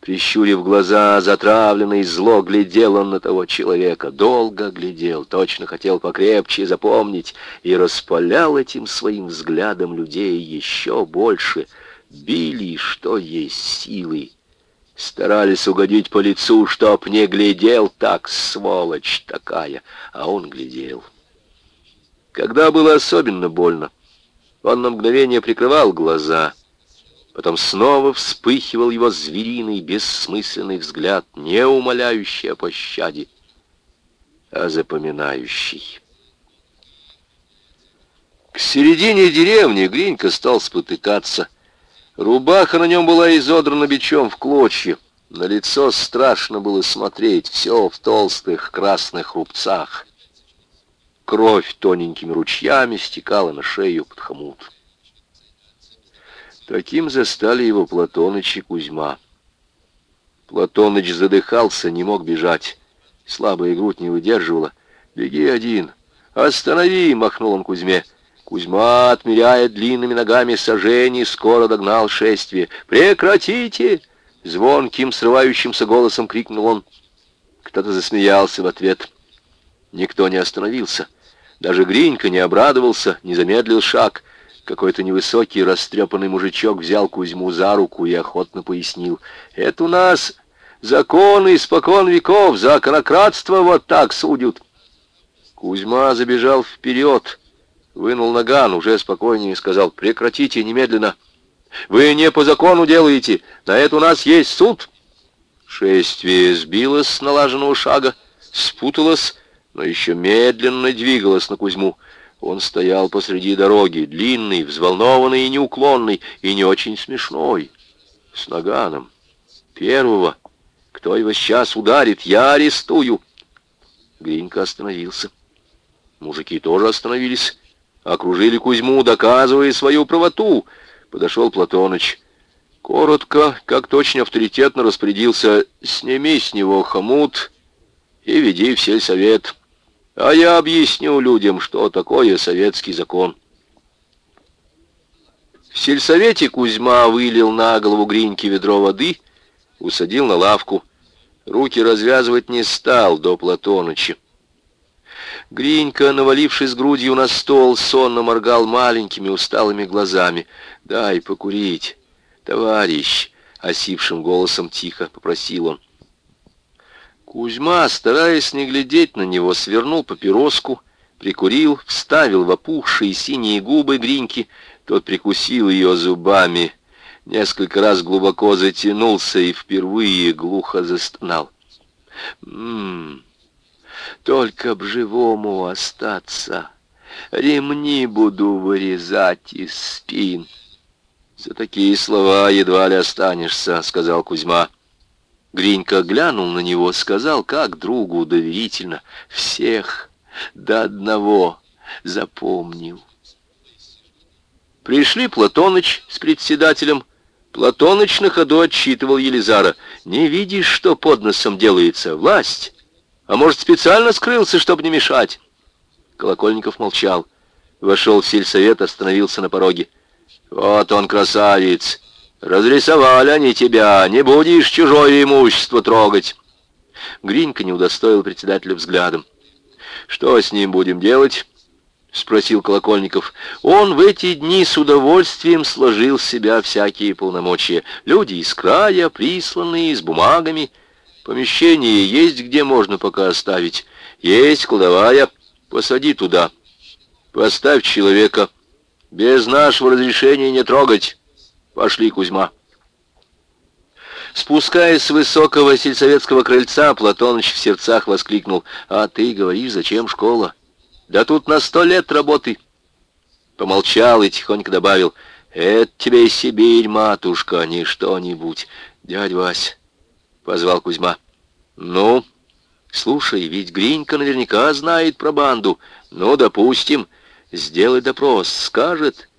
Speaker 1: Прищурив глаза, затравленный, зло глядел он на того человека. Долго глядел, точно хотел покрепче запомнить, и распалял этим своим взглядом людей еще больше. Били, что есть силы. Старались угодить по лицу, чтоб не глядел так, сволочь такая, а он глядел. Когда было особенно больно, он на мгновение прикрывал глаза, потом снова вспыхивал его звериный, бессмысленный взгляд, не умоляющий о пощаде, а запоминающий. К середине деревни Гринька стал спотыкаться. Рубаха на нем была изодрана бичом в клочья. На лицо страшно было смотреть, все в толстых красных рубцах. Кровь тоненькими ручьями стекала на шею под хомут. Таким застали его Платоныч и Кузьма. Платоныч задыхался, не мог бежать. Слабая грудь не выдерживала. «Беги один!» «Останови!» — махнул он Кузьме. Кузьма, отмеряя длинными ногами сожжений, скоро догнал шествие. «Прекратите!» — звонким, срывающимся голосом крикнул он. Кто-то засмеялся в ответ. Никто не остановился. Даже Гринька не обрадовался, не замедлил шаг. Какой-то невысокий, растрепанный мужичок взял Кузьму за руку и охотно пояснил. «Это у нас законы испокон веков, за конократство вот так судят». Кузьма забежал вперед, вынул наган, уже спокойнее сказал, «Прекратите немедленно. Вы не по закону делаете, на это у нас есть суд». Шествие сбилось с налаженного шага, спуталось, но еще медленно двигалась на Кузьму. Он стоял посреди дороги, длинный, взволнованный и неуклонный, и не очень смешной, с наганом. Первого, кто его сейчас ударит, я арестую. Гринька остановился. Мужики тоже остановились, окружили Кузьму, доказывая свою правоту. Подошел Платоныч. Коротко, как точно авторитетно распорядился, сними с него хомут и веди в сельсовет. А я объясню людям, что такое советский закон. В сельсовете Кузьма вылил на голову Гриньки ведро воды, усадил на лавку. Руки развязывать не стал до Платоныча. Гринька, навалившись грудью на стол, сонно моргал маленькими усталыми глазами. «Дай покурить, товарищ!» — осипшим голосом тихо попросил он. Кузьма, стараясь не глядеть на него, свернул папироску, прикурил, вставил в опухшие синие губы Гриньки. Тот прикусил ее зубами, несколько раз глубоко затянулся и впервые глухо застонал. «М-м, только б живому остаться, ремни буду вырезать из спин». «За такие слова едва ли останешься», — сказал Кузьма. Гринька глянул на него, сказал, как другу доверительно, всех до одного запомнил. Пришли Платоныч с председателем. Платоныч на ходу отчитывал Елизара. «Не видишь, что под носом делается? Власть! А может, специально скрылся, чтобы не мешать?» Колокольников молчал. Вошел в сельсовет, остановился на пороге. «Вот он, красавец! Разрисовали они тебя, не будешь чужое имущество трогать. Гринька не удостоил председателя взглядом. Что с ним будем делать? — спросил Колокольников. Он в эти дни с удовольствием сложил с себя всякие полномочия. Люди из края, присланные, с бумагами. Помещение есть, где можно пока оставить. Есть кладовая. Посади туда. Поставь человека. Без нашего разрешения не трогать. Пошли, Кузьма. Спускаясь с высокого сельсоветского крыльца, Платоныч в сердцах воскликнул. «А ты говоришь, зачем школа? Да тут на сто лет работы!» Помолчал и тихонько добавил. «Это тебе Сибирь, матушка, не что-нибудь. Дядь Вась!» — позвал Кузьма. «Ну, слушай, ведь Гринька наверняка знает про банду. Ну, допустим, сделай допрос, скажет».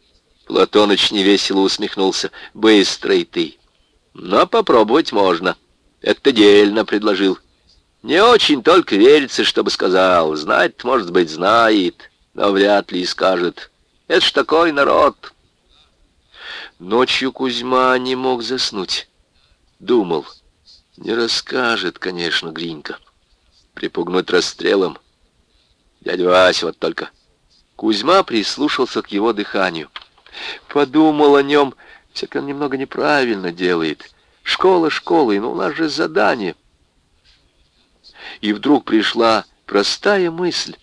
Speaker 1: Платоныч невесело усмехнулся. «Быстрый ты!» Но попробовать можно. Это дельно предложил. Не очень только верится, чтобы сказал. Знать, может быть, знает, но вряд ли скажет. Это ж такой народ. Ночью Кузьма не мог заснуть. Думал, не расскажет, конечно, Гринька. Припугнуть расстрелом. Дядя Вася вот только. Кузьма прислушался к его дыханию. Подумал о нем все-таки он немного неправильно делает. Школа школой, но у нас же задание. И вдруг пришла простая мысль.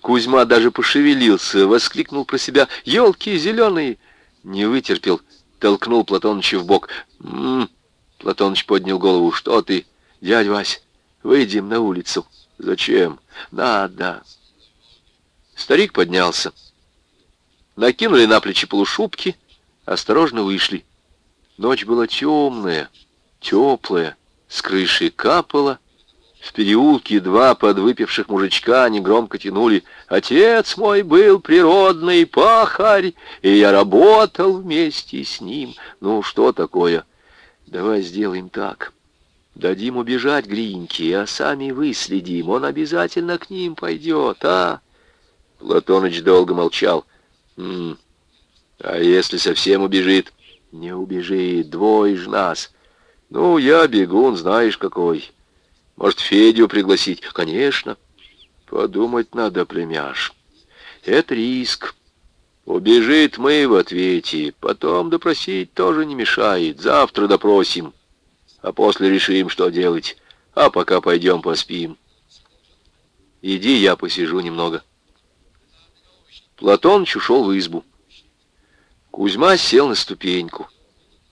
Speaker 1: Кузьма даже пошевелился, воскликнул про себя «Елки зеленые!» Не вытерпел, толкнул Платоныча в бок. «М-м-м!» Платоныч поднял голову. «Что ты, дядь Вась, выйдем на улицу». «Зачем?» «Надо». Старик поднялся. Накинули на плечи полушубки, осторожно вышли. Ночь была темная, теплая, с крыши капала. В переулке два подвыпивших мужичка негромко тянули «Отец мой был природный пахарь, и я работал вместе с ним». Ну, что такое? Давай сделаем так. Дадим убежать Гриньке, а сами выследим. Он обязательно к ним пойдет, а? Платоныч долго молчал. «М а если совсем убежит? Не убежит, двое ж нас. Ну, я бегун, знаешь какой. Может, Федю пригласить? Конечно. Подумать надо, племяш. Это риск. Убежит мы в ответе. Потом допросить тоже не мешает. Завтра допросим. А после решим, что делать. А пока пойдем поспим. Иди, я посижу немного. Платоныч ушел в избу. Кузьма сел на ступеньку.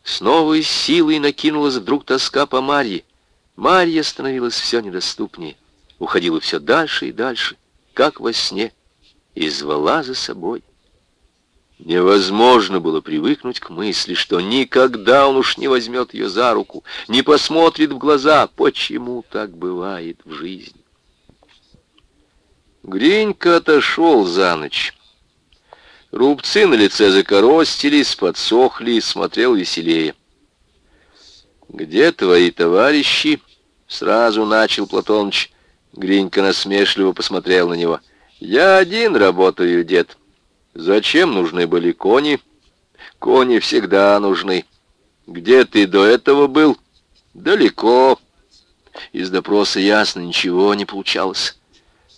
Speaker 1: С новой силой накинулась вдруг тоска по Марье. Марья становилась все недоступнее, уходила все дальше и дальше, как во сне, и звала за собой. Невозможно было привыкнуть к мысли, что никогда он уж не возьмет ее за руку, не посмотрит в глаза. Почему так бывает в жизни? Гринька отошел за ночь. Рубцы на лице закоростились, подсохли, смотрел веселее. «Где твои товарищи?» — сразу начал Платоныч. Гринька насмешливо посмотрел на него. «Я один работаю, дед. Зачем нужны были кони?» «Кони всегда нужны. Где ты до этого был?» «Далеко». Из допроса ясно, ничего не получалось.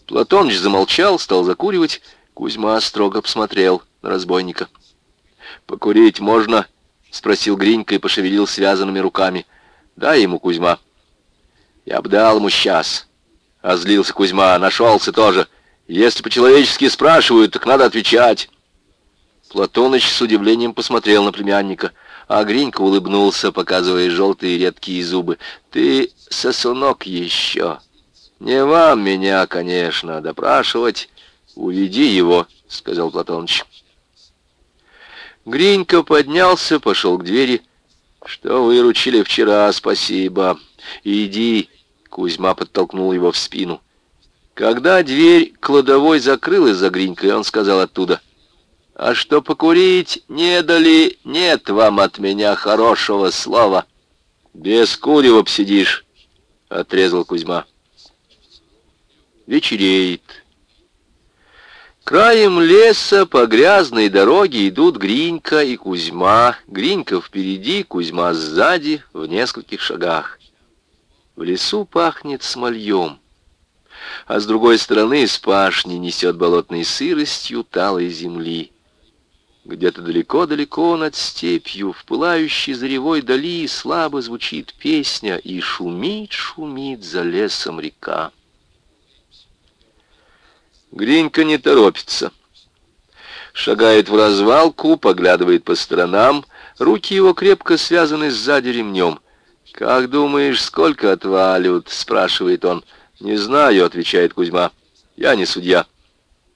Speaker 1: Платоныч замолчал, стал закуривать, Кузьма строго посмотрел на разбойника. «Покурить можно?» — спросил Гринька и пошевелил связанными руками. «Дай ему, Кузьма». «Я б дал ему сейчас». Озлился Кузьма. «Нашелся тоже. Если по-человечески спрашивают, так надо отвечать». Платоныч с удивлением посмотрел на племянника, а Гринька улыбнулся, показывая желтые редкие зубы. «Ты сосунок еще. Не вам меня, конечно, допрашивать». «Уведи его», — сказал Платоныч. Гринька поднялся, пошел к двери. «Что выручили вчера, спасибо. Иди», — Кузьма подтолкнул его в спину. Когда дверь кладовой закрылась за Гринькой, он сказал оттуда, «А что покурить не дали, нет вам от меня хорошего слова. Без курева посидишь», — отрезал Кузьма. Вечереет. Краем леса по грязной дороге идут Гринька и Кузьма. Гринька впереди, Кузьма сзади, в нескольких шагах. В лесу пахнет смольем. а с другой стороны с пашни несет болотной сыростью талой земли. Где-то далеко-далеко над степью, в пылающей заревой дали, слабо звучит песня, и шумит, шумит за лесом река. Гринька не торопится. Шагает в развалку, поглядывает по сторонам, руки его крепко связаны сзади ремнем. «Как думаешь, сколько отвалют?» — спрашивает он. «Не знаю», — отвечает Кузьма. «Я не судья».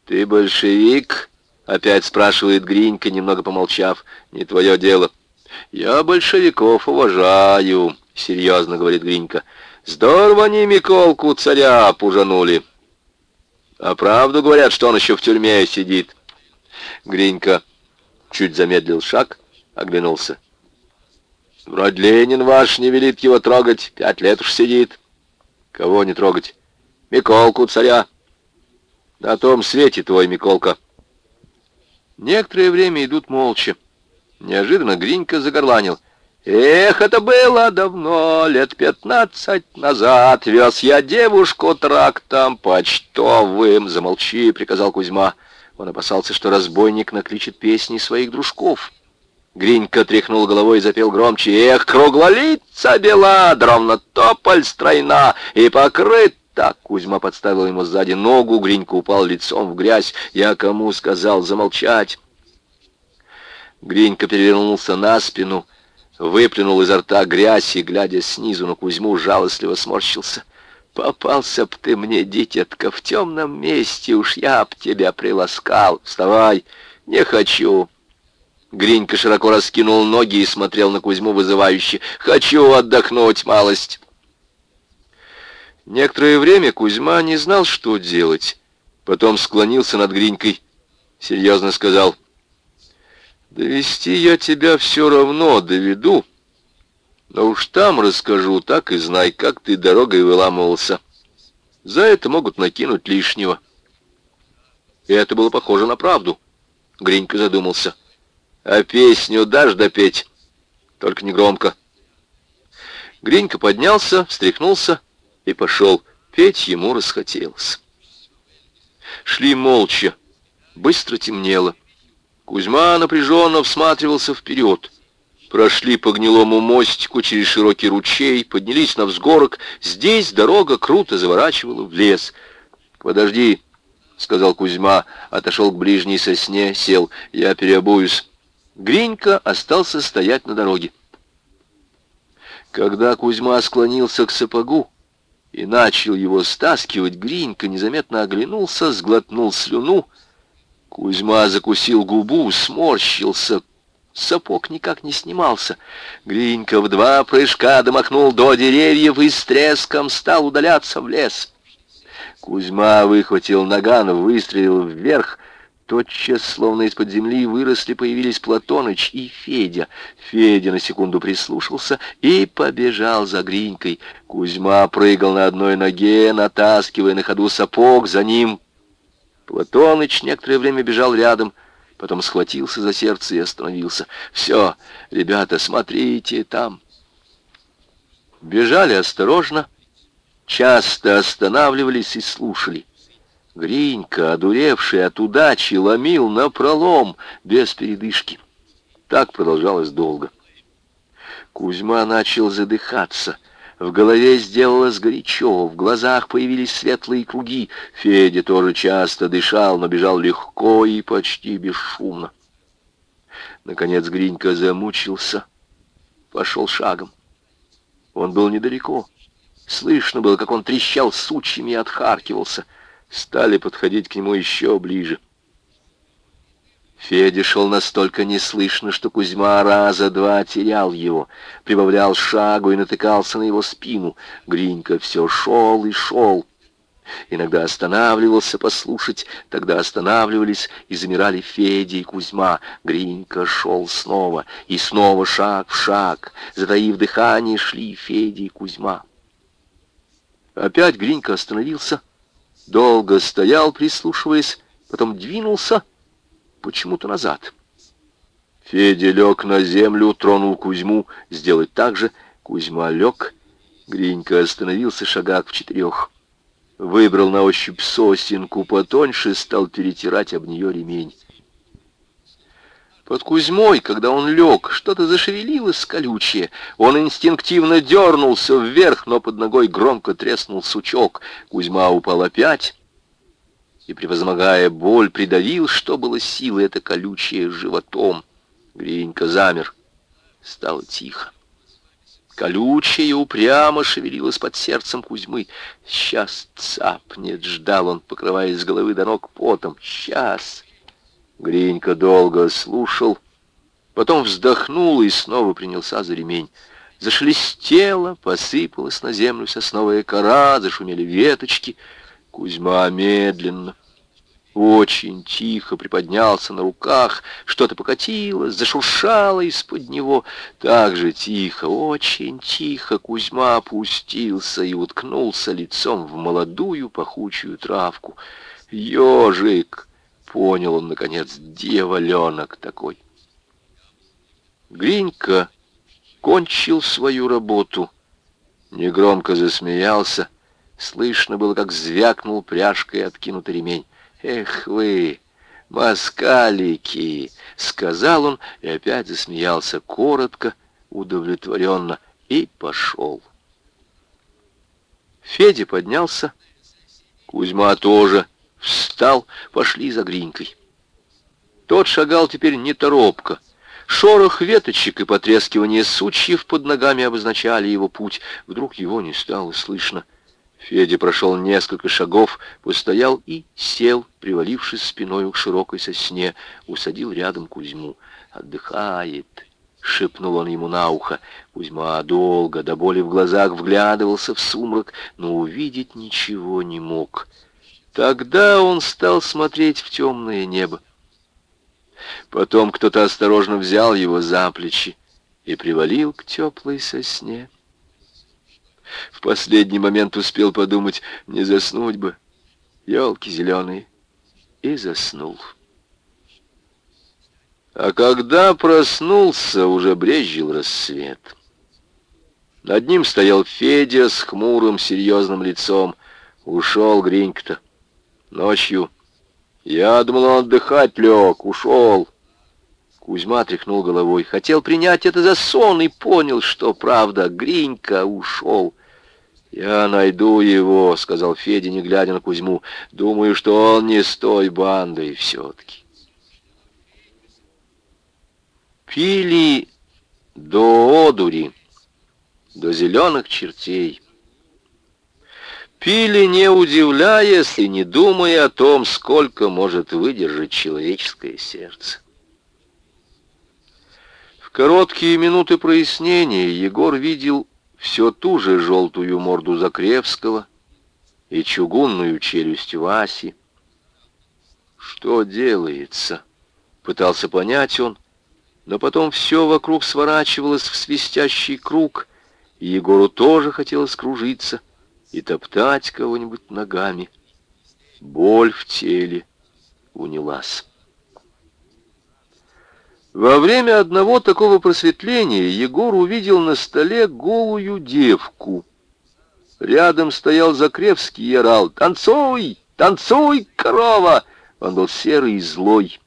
Speaker 1: «Ты большевик?» — опять спрашивает Гринька, немного помолчав. «Не твое дело». «Я большевиков уважаю», — серьезно говорит Гринька. «Здорово они Миколку царя пужанули». «А правду говорят, что он еще в тюрьме сидит». Гринька чуть замедлил шаг, оглянулся. «Вроде Ленин ваш не велит его трогать, пять лет уж сидит». «Кого не трогать?» «Миколку царя». «На том свете твой, Миколка». Некоторое время идут молча. Неожиданно Гринька загорланил. «Эх, это было давно, лет пятнадцать назад. Вез я девушку трактом почтовым». «Замолчи», — приказал Кузьма. Он опасался, что разбойник накличет песни своих дружков. Гринька тряхнул головой и запел громче. «Эх, круглолица бела, дровно тополь стройна и покрыт так Кузьма подставил ему сзади ногу, Гринька упал лицом в грязь. Я кому сказал замолчать? Гринька перевернулся на спину, выплюнул изо рта грязь и, глядя снизу на Кузьму, жалостливо сморщился. «Попался б ты мне, дитятка, в темном месте, уж я б тебя приласкал. Вставай, не хочу». Гринька широко раскинул ноги и смотрел на Кузьму вызывающе. «Хочу отдохнуть малость». Некоторое время Кузьма не знал, что делать. Потом склонился над Гринькой, серьезно сказал, «Довести я тебя все равно доведу, но уж там расскажу, так и знай, как ты дорогой выламывался. За это могут накинуть лишнего». И это было похоже на правду. Гринька задумался. «А песню дашь допеть? Только не громко». Гринька поднялся, встряхнулся, и пошел. Петь ему расхотелось. Шли молча. Быстро темнело. Кузьма напряженно всматривался вперед. Прошли по гнилому мостику через широкий ручей, поднялись на взгорок. Здесь дорога круто заворачивала в лес. «Подожди», — сказал Кузьма, отошел к ближней сосне, сел. «Я переобуюсь». Гринька остался стоять на дороге. Когда Кузьма склонился к сапогу, и начал его стаскивать, Гринька незаметно оглянулся, сглотнул слюну. Кузьма закусил губу, сморщился. Сапог никак не снимался. Гринька в два прыжка домахнул до деревьев и с треском стал удаляться в лес. Кузьма выхватил наган, выстрелил вверх — Тотчас, словно из-под земли, выросли, появились Платоныч и Федя. Федя на секунду прислушался и побежал за Гринькой. Кузьма прыгал на одной ноге, натаскивая на ходу сапог за ним. Платоныч некоторое время бежал рядом, потом схватился за сердце и остановился. «Все, ребята, смотрите там». Бежали осторожно, часто останавливались и слушали. Гринька, одуревший от удачи, ломил на пролом без передышки. Так продолжалось долго. Кузьма начал задыхаться. В голове сделалось горячо, в глазах появились светлые круги. Федя тоже часто дышал, но бежал легко и почти бесшумно. Наконец Гринька замучился, пошел шагом. Он был недалеко. Слышно было, как он трещал сучьями и отхаркивался — стали подходить к нему еще ближе. Федя шел настолько неслышно, что Кузьма раза два терял его, прибавлял шагу и натыкался на его спину. Гринька все шел и шел. Иногда останавливался послушать, тогда останавливались и замирали Федя и Кузьма. Гринька шел снова, и снова шаг в шаг. Затаив дыхание, шли Федя и Кузьма. Опять Гринька остановился — Долго стоял, прислушиваясь, потом двинулся почему-то назад. Федя лег на землю, тронул Кузьму сделать так же. Кузьма лег, Гринька остановился шагах в четырех. Выбрал на ощупь сосенку потоньше, стал перетирать об нее ремень. Под Кузьмой, когда он лег, что-то зашевелилось колючее. Он инстинктивно дернулся вверх, но под ногой громко треснул сучок. Кузьма упал опять и, превозмогая боль, придавил, что было силы, это колючее животом. Гринька замер. Стало тихо. Колючее упрямо шевелилось под сердцем Кузьмы. «Сейчас цапнет!» — ждал он, покрываясь с головы до ног потом. «Сейчас!» Гринька долго слушал, потом вздохнул и снова принялся за ремень. Зашелестело, посыпалась на землю сосновая кора, зашумели веточки. Кузьма медленно, очень тихо приподнялся на руках, что-то покатилось, зашуршало из-под него. Так же тихо, очень тихо Кузьма опустился и уткнулся лицом в молодую пахучую травку. «Ежик!» — понял он, наконец, дьяволенок такой. Гринька кончил свою работу, негромко засмеялся. Слышно было, как звякнул пряжкой откинутый ремень. «Эх вы, москалики!» — сказал он и опять засмеялся коротко, удовлетворенно, и пошел. Федя поднялся, Кузьма тоже встал, пошли за Гринькой. Тот шагал теперь неторопко. Шорох веточек и потрескивание сучьев под ногами обозначали его путь. Вдруг его не стало слышно. Федя прошел несколько шагов, постоял и сел, привалившись спиной к широкой сосне, усадил рядом Кузьму. «Отдыхает», — шепнул он ему на ухо. Кузьма долго, до боли в глазах, вглядывался в сумрак, но увидеть ничего не мог. Тогда он стал смотреть в темное небо. Потом кто-то осторожно взял его за плечи и привалил к теплой сосне. В последний момент успел подумать, не заснуть бы. Елки зеленые. И заснул. А когда проснулся, уже брезжил рассвет. Над ним стоял Федя с хмурым, серьезным лицом. Ушел Гринька-то. Ночью. Я думал, он отдыхать лег. Ушел. Кузьма тряхнул головой. Хотел принять это за сон и понял, что правда. Гринька ушел. «Я найду его», — сказал Федя, не глядя на Кузьму. «Думаю, что он не с той бандой все-таки». Пили до одури, до зеленых чертей. Пили, не удивляясь и не думая о том, сколько может выдержать человеческое сердце. Короткие минуты прояснения Егор видел все ту же желтую морду Закревского и чугунную челюсть Васи. Что делается? Пытался понять он, но потом все вокруг сворачивалось в свистящий круг, и Егору тоже хотелось кружиться и топтать кого-нибудь ногами. Боль в теле унялась. Во время одного такого просветления Егор увидел на столе голую девку. Рядом стоял Закревский и орал «Танцуй! Танцуй, корова!» Он был серый и злой,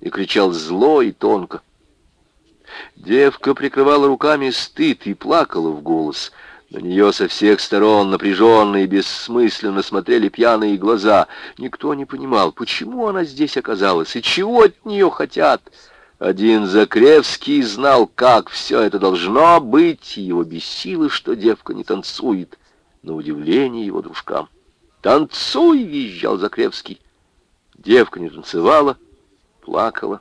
Speaker 1: и кричал зло и тонко. Девка прикрывала руками стыд и плакала в голос. На нее со всех сторон напряженно и бессмысленно смотрели пьяные глаза. Никто не понимал, почему она здесь оказалась и чего от нее хотят. Один Закревский знал, как все это должно быть, его бесило, что девка не танцует, на удивление его дружкам. «Танцуй!» — визжал Закревский. Девка не танцевала, плакала.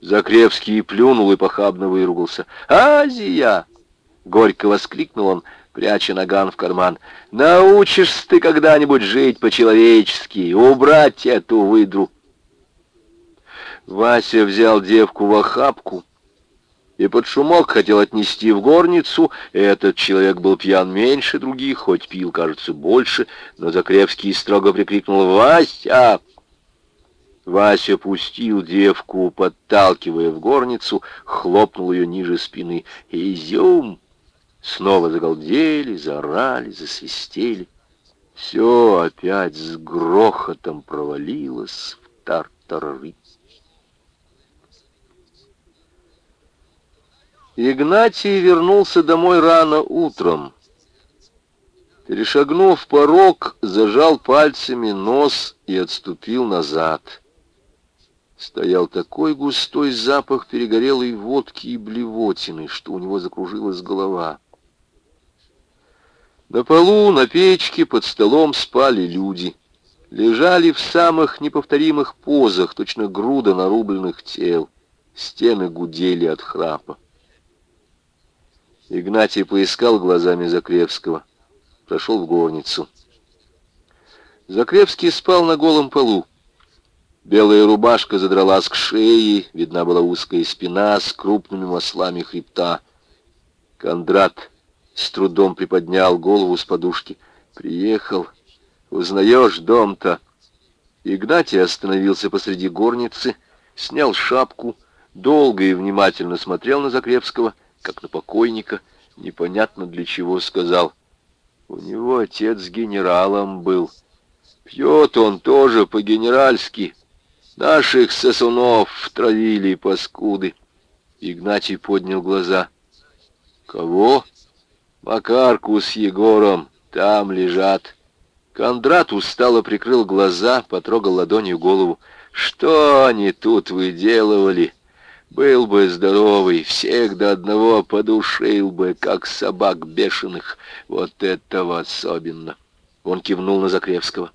Speaker 1: Закревский плюнул и похабно выругался. «Азия!» — горько воскликнул он, пряча наган в карман. «Научишься ты когда-нибудь жить по-человечески, убрать эту выдру!» Вася взял девку в охапку и под шумок хотел отнести в горницу. Этот человек был пьян меньше других, хоть пил, кажется, больше, но Закревский строго прикрикнул «Вася!». Вася пустил девку, подталкивая в горницу, хлопнул ее ниже спины. «Изюм!» Снова загалдели, заорали, засвистели. Все опять с грохотом провалилось в тартарары. Игнатий вернулся домой рано утром. Перешагнув порог, зажал пальцами нос и отступил назад. Стоял такой густой запах перегорелой водки и блевотины, что у него закружилась голова. На полу, на печке, под столом спали люди. Лежали в самых неповторимых позах, точно груда нарубленных тел. Стены гудели от храпа. Игнатий поискал глазами Закревского, прошел в горницу. Закревский спал на голом полу. Белая рубашка задралась к шее, видна была узкая спина с крупными маслами хребта. Кондрат с трудом приподнял голову с подушки. «Приехал. Узнаешь дом-то?» Игнатий остановился посреди горницы, снял шапку, долго и внимательно смотрел на Закрепского, как на покойника, непонятно для чего сказал. «У него отец генералом был. Пьет он тоже по-генеральски. Наших сосунов травили паскуды». Игнатий поднял глаза. «Кого?» Макарку с Егором там лежат. Кондрат устало прикрыл глаза, потрогал ладонью голову. Что они тут выделывали? Был бы здоровый, всех до одного подушил бы, как собак бешеных. Вот этого особенно. Он кивнул на Закревского.